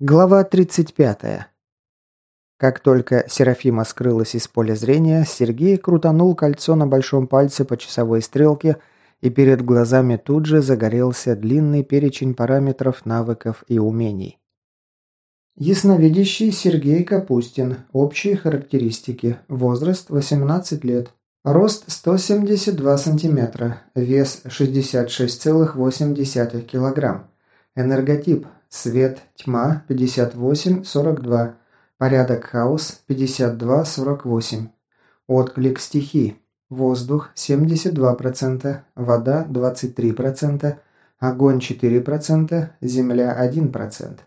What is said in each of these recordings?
Глава 35. Как только Серафима скрылась из поля зрения, Сергей крутанул кольцо на большом пальце по часовой стрелке, и перед глазами тут же загорелся длинный перечень параметров навыков и умений. Ясновидящий Сергей Капустин. Общие характеристики. Возраст 18 лет. Рост 172 сантиметра. Вес 66,8 килограмм. Энерготип Свет, тьма 58-42. Порядок хаос 52-48. Отклик стихий. Воздух 72%, вода 23%, огонь 4%, земля 1%.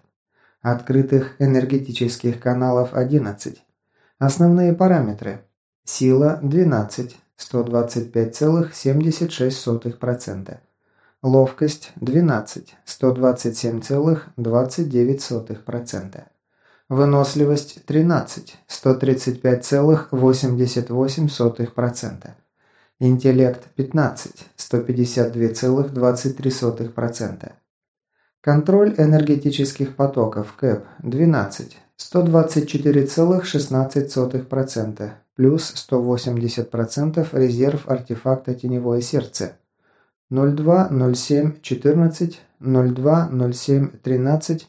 Открытых энергетических каналов 11. Основные параметры. Сила 12, 125,76%. Ловкость 12, 127,29%. Выносливость 13, 135,88%. Интеллект 15, 152,23%. Контроль энергетических потоков КЭП 12, 124,16%, плюс 180% резерв артефакта «Теневое сердце», 020714, 020713.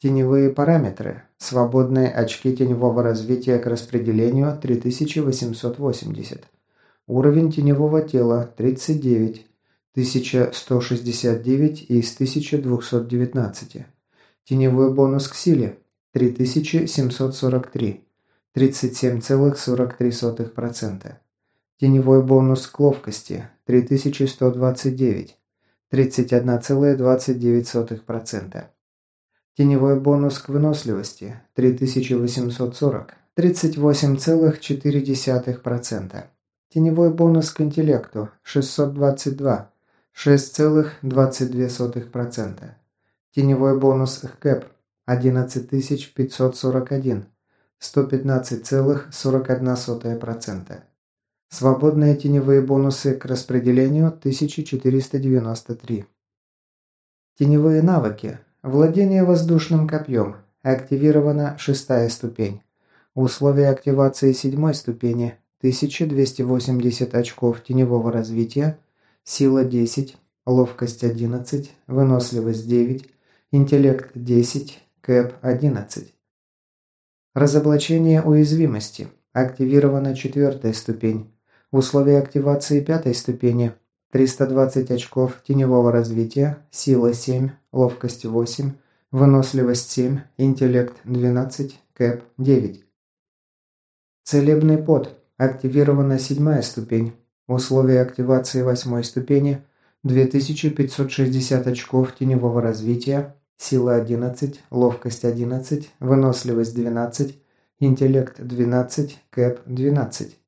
Теневые параметры. Свободные очки теневого развития к распределению 3880. Уровень теневого тела 39. 1169 из 1219. Теневой бонус к силе 3743. 37,43%. Теневой бонус к ловкости 3129. 31,29%. Теневой бонус к выносливости 3840. 38,4%. Теневой бонус к интеллекту 622. 6,22%. Теневой бонус к КЭП 11541. 115,41%. Свободные теневые бонусы к распределению 1493. Теневые навыки. Владение воздушным копьем. Активирована шестая ступень. Условия активации седьмой ступени. 1280 очков теневого развития. Сила 10. Ловкость 11. Выносливость 9. Интеллект 10. Кэп 11. Разоблачение уязвимости. Активирована четвертая ступень. Условия активации пятой ступени. 320 очков теневого развития, сила 7, ловкость 8, выносливость 7, интеллект 12, кэп 9. Целебный пот. Активирована седьмая ступень. Условия активации восьмой ступени. 2560 очков теневого развития, сила 11, ловкость 11, выносливость 12, интеллект 12, кэп 12.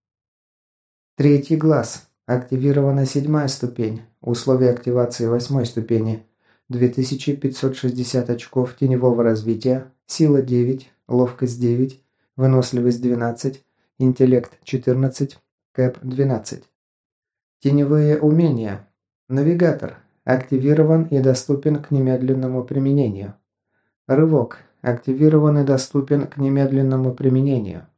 Третий глаз. Активирована седьмая ступень. Условия активации восьмой ступени. 2560 очков теневого развития. Сила 9. Ловкость 9. Выносливость 12. Интеллект 14. Кэп 12. Теневые умения. Навигатор. Активирован и доступен к немедленному применению. Рывок. Активирован и доступен к немедленному применению.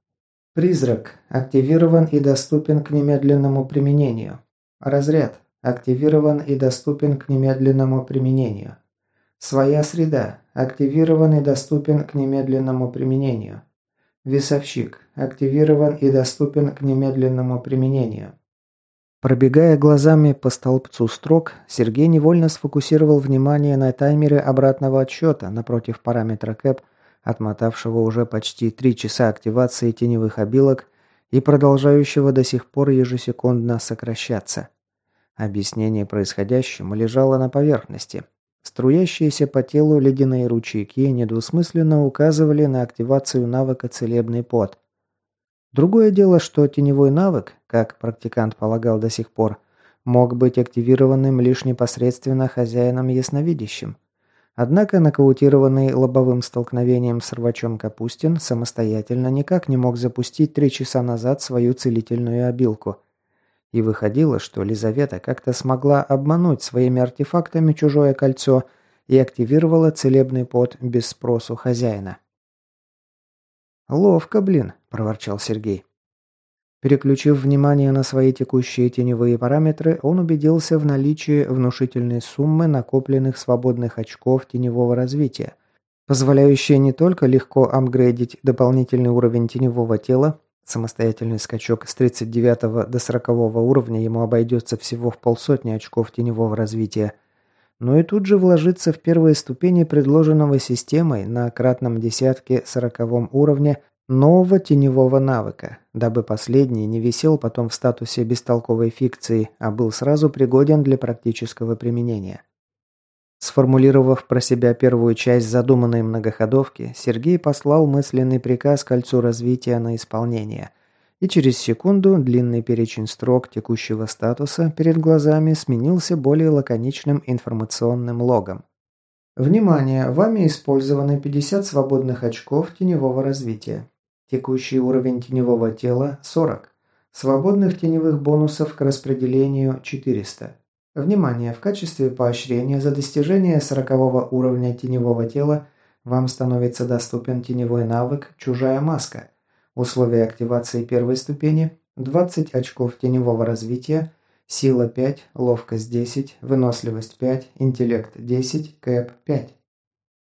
Призрак. Активирован и доступен к немедленному применению. Разряд. Активирован и доступен к немедленному применению. Своя среда. Активирован и доступен к немедленному применению. Весовщик. Активирован и доступен к немедленному применению. Пробегая глазами по столбцу строк, Сергей невольно сфокусировал внимание на таймере обратного отсчета напротив параметра КЭП отмотавшего уже почти три часа активации теневых обилок и продолжающего до сих пор ежесекундно сокращаться. Объяснение происходящему лежало на поверхности. Струящиеся по телу ледяные ручейки недвусмысленно указывали на активацию навыка «Целебный пот». Другое дело, что теневой навык, как практикант полагал до сих пор, мог быть активированным лишь непосредственно хозяином ясновидящим – Однако нокаутированный лобовым столкновением с рвачом Капустин самостоятельно никак не мог запустить три часа назад свою целительную обилку. И выходило, что Лизавета как-то смогла обмануть своими артефактами чужое кольцо и активировала целебный пот без спросу хозяина. «Ловко, блин», – проворчал Сергей. Переключив внимание на свои текущие теневые параметры, он убедился в наличии внушительной суммы накопленных свободных очков теневого развития, позволяющей не только легко апгрейдить дополнительный уровень теневого тела, самостоятельный скачок с 39 до 40 уровня ему обойдется всего в полсотни очков теневого развития, но и тут же вложиться в первые ступени предложенного системой на кратном десятке 40 уровня нового теневого навыка, дабы последний не висел потом в статусе бестолковой фикции, а был сразу пригоден для практического применения. Сформулировав про себя первую часть задуманной многоходовки, Сергей послал мысленный приказ кольцу развития на исполнение. И через секунду длинный перечень строк текущего статуса перед глазами сменился более лаконичным информационным логом. Внимание! Вами использованы 50 свободных очков теневого развития. Текущий уровень теневого тела – 40. Свободных теневых бонусов к распределению – 400. Внимание! В качестве поощрения за достижение 40 уровня теневого тела вам становится доступен теневой навык «Чужая маска». Условия активации первой ступени – 20 очков теневого развития, сила 5, ловкость 10, выносливость 5, интеллект 10, кэп 5.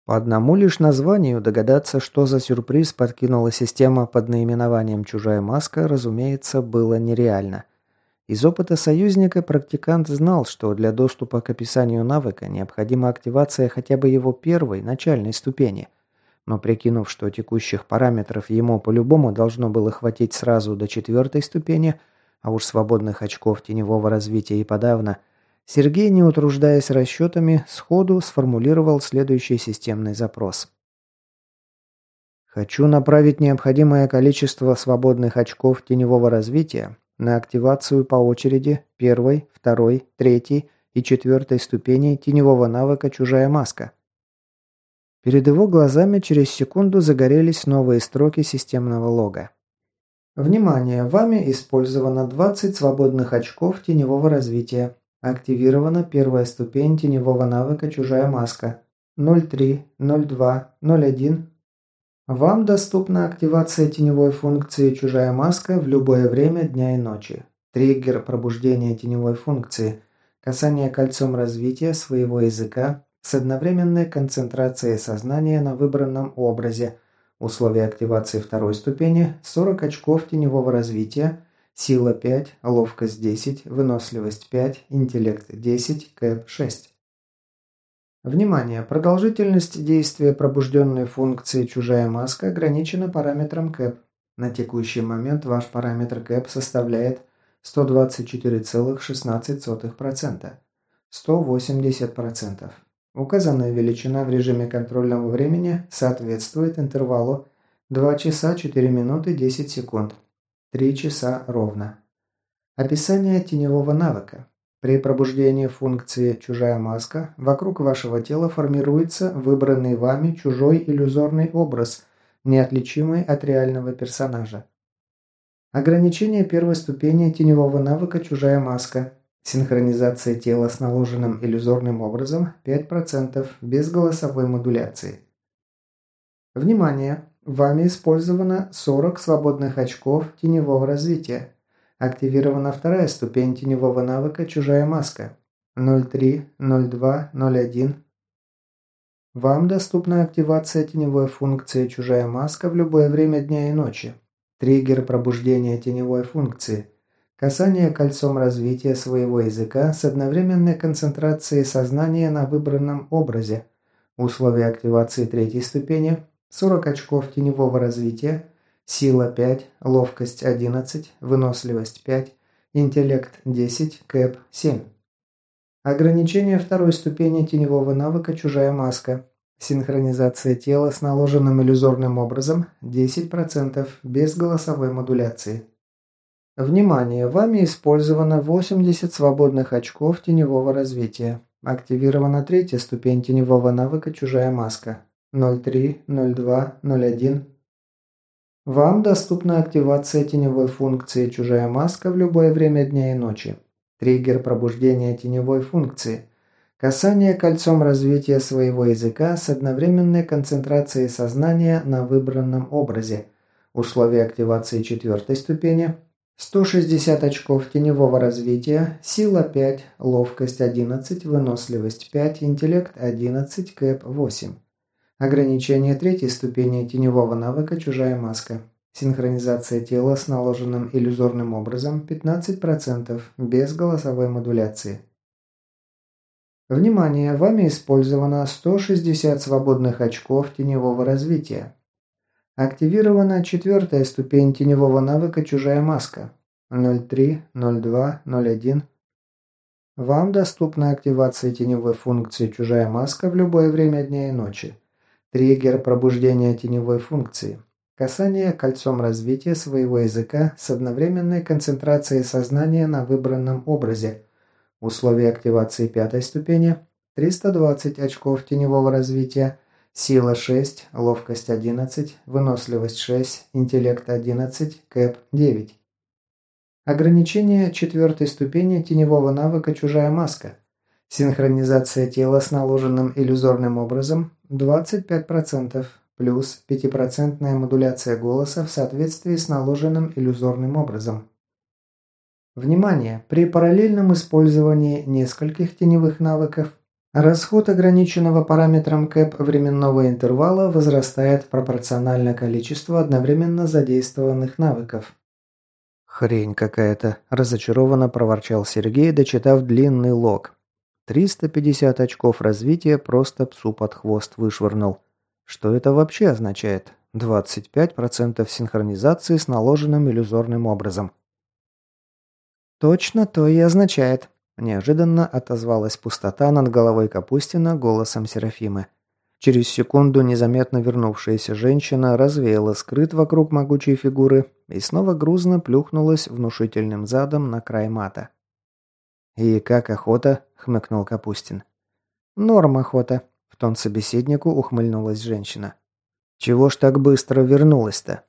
По одному лишь названию догадаться, что за сюрприз подкинула система под наименованием «Чужая маска», разумеется, было нереально. Из опыта союзника практикант знал, что для доступа к описанию навыка необходима активация хотя бы его первой, начальной ступени. Но прикинув, что текущих параметров ему по-любому должно было хватить сразу до четвертой ступени, а уж свободных очков теневого развития и подавно – Сергей, не утруждаясь расчетами, сходу сформулировал следующий системный запрос. Хочу направить необходимое количество свободных очков теневого развития на активацию по очереди первой, второй, третьей и четвертой ступени теневого навыка «Чужая маска». Перед его глазами через секунду загорелись новые строки системного лога. Внимание! Вами использовано 20 свободных очков теневого развития. Активирована первая ступень теневого навыка «Чужая маска». 03, 02, 01. Вам доступна активация теневой функции «Чужая маска» в любое время дня и ночи. Триггер пробуждения теневой функции. Касание кольцом развития своего языка с одновременной концентрацией сознания на выбранном образе. Условия активации второй ступени – 40 очков теневого развития – Сила 5, ловкость 10, выносливость 5, интеллект 10, кэп 6. Внимание! Продолжительность действия пробужденной функции «Чужая маска» ограничена параметром кэп. На текущий момент ваш параметр кэп составляет 124,16%. 180%. Указанная величина в режиме контрольного времени соответствует интервалу 2 часа 4 минуты 10 секунд. Три часа ровно. Описание теневого навыка. При пробуждении функции «Чужая маска» вокруг вашего тела формируется выбранный вами чужой иллюзорный образ, неотличимый от реального персонажа. Ограничение первой ступени теневого навыка «Чужая маска». Синхронизация тела с наложенным иллюзорным образом 5% без голосовой модуляции. Внимание! Вами использовано 40 свободных очков теневого развития. Активирована вторая ступень теневого навыка «Чужая маска». 03, 02, 01. Вам доступна активация теневой функции «Чужая маска» в любое время дня и ночи. Триггер пробуждения теневой функции. Касание кольцом развития своего языка с одновременной концентрацией сознания на выбранном образе. Условия активации третьей ступени 40 очков теневого развития, сила 5, ловкость 11, выносливость 5, интеллект 10, кэп 7. Ограничение второй ступени теневого навыка «Чужая маска». Синхронизация тела с наложенным иллюзорным образом 10% без голосовой модуляции. Внимание! Вами использовано 80 свободных очков теневого развития. Активирована третья ступень теневого навыка «Чужая маска». 03, 02, 01. Вам доступна активация теневой функции «Чужая маска» в любое время дня и ночи. Триггер пробуждения теневой функции. Касание кольцом развития своего языка с одновременной концентрацией сознания на выбранном образе. Условия активации четвертой ступени. 160 очков теневого развития, сила 5, ловкость 11, выносливость 5, интеллект 11, кэп 8. Ограничение третьей ступени теневого навыка «Чужая маска». Синхронизация тела с наложенным иллюзорным образом 15%, без голосовой модуляции. Внимание! Вами использовано 160 свободных очков теневого развития. Активирована четвертая ступень теневого навыка «Чужая маска». 03, 02, 01. Вам доступна активация теневой функции «Чужая маска» в любое время дня и ночи. Триггер пробуждения теневой функции. Касание кольцом развития своего языка с одновременной концентрацией сознания на выбранном образе. Условия активации пятой ступени. 320 очков теневого развития. Сила 6, ловкость 11, выносливость 6, интеллект 11, кэп 9. Ограничение четвертой ступени теневого навыка «Чужая маска». Синхронизация тела с наложенным иллюзорным образом 25%, плюс 5% модуляция голоса в соответствии с наложенным иллюзорным образом. Внимание! При параллельном использовании нескольких теневых навыков расход ограниченного параметром КЭП временного интервала возрастает пропорционально количеству одновременно задействованных навыков. «Хрень какая-то», – разочарованно проворчал Сергей, дочитав длинный лог. 350 очков развития просто псу под хвост вышвырнул. Что это вообще означает? 25% синхронизации с наложенным иллюзорным образом. «Точно то и означает», – неожиданно отозвалась пустота над головой Капустина голосом Серафимы. Через секунду незаметно вернувшаяся женщина развеяла скрыт вокруг могучей фигуры и снова грузно плюхнулась внушительным задом на край мата. «И как охота?» – хмыкнул Капустин. «Норм охота», – в тон собеседнику ухмыльнулась женщина. «Чего ж так быстро вернулась-то?»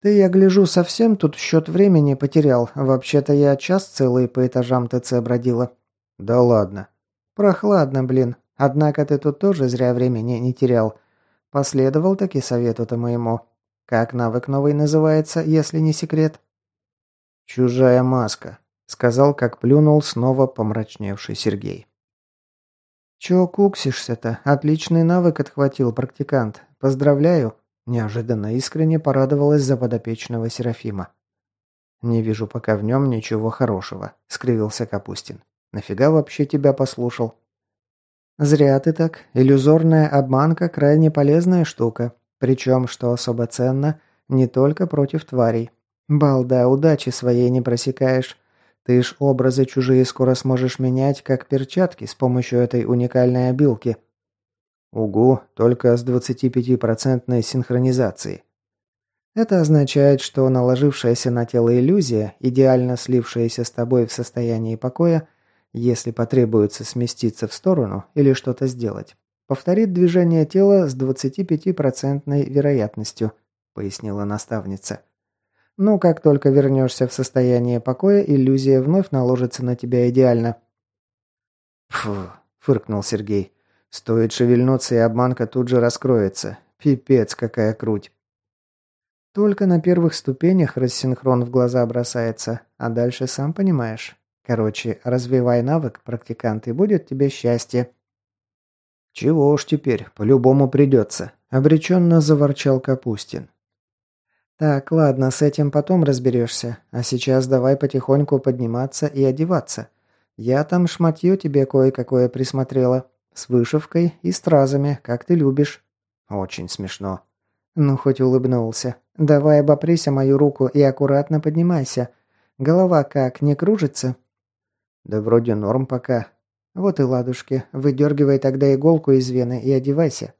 «Ты, я гляжу, совсем тут счет времени потерял. Вообще-то я час целый по этажам ТЦ бродила». «Да ладно». «Прохладно, блин. Однако ты тут тоже зря времени не терял. Последовал таки совету-то моему. Как навык новый называется, если не секрет?» «Чужая маска», сказал, как плюнул снова помрачневший Сергей. «Чё куксишься-то? Отличный навык отхватил практикант. Поздравляю!» Неожиданно искренне порадовалась за подопечного Серафима. «Не вижу пока в нем ничего хорошего», — скривился Капустин. «Нафига вообще тебя послушал?» «Зря ты так. Иллюзорная обманка – крайне полезная штука. Причем, что особо ценно, не только против тварей. Балда, удачи своей не просекаешь. Ты ж образы чужие скоро сможешь менять, как перчатки, с помощью этой уникальной обилки. Угу, только с 25% синхронизацией. Это означает, что наложившаяся на тело иллюзия, идеально слившаяся с тобой в состоянии покоя, если потребуется сместиться в сторону или что-то сделать, повторит движение тела с 25% вероятностью, пояснила наставница. Но как только вернешься в состояние покоя, иллюзия вновь наложится на тебя идеально. «Фу», — фыркнул Сергей. «Стоит шевельнуться, и обманка тут же раскроется. Пипец, какая круть». Только на первых ступенях рассинхрон в глаза бросается, а дальше сам понимаешь. Короче, развивай навык, практикант, и будет тебе счастье. «Чего уж теперь, по-любому придется», — обреченно заворчал Капустин. «Так, ладно, с этим потом разберешься. А сейчас давай потихоньку подниматься и одеваться. Я там шматье тебе кое-какое присмотрела. С вышивкой и стразами, как ты любишь». «Очень смешно». «Ну, хоть улыбнулся. Давай обопрись о мою руку и аккуратно поднимайся. Голова как, не кружится?» «Да вроде норм пока». «Вот и ладушки. Выдергивай тогда иголку из вены и одевайся».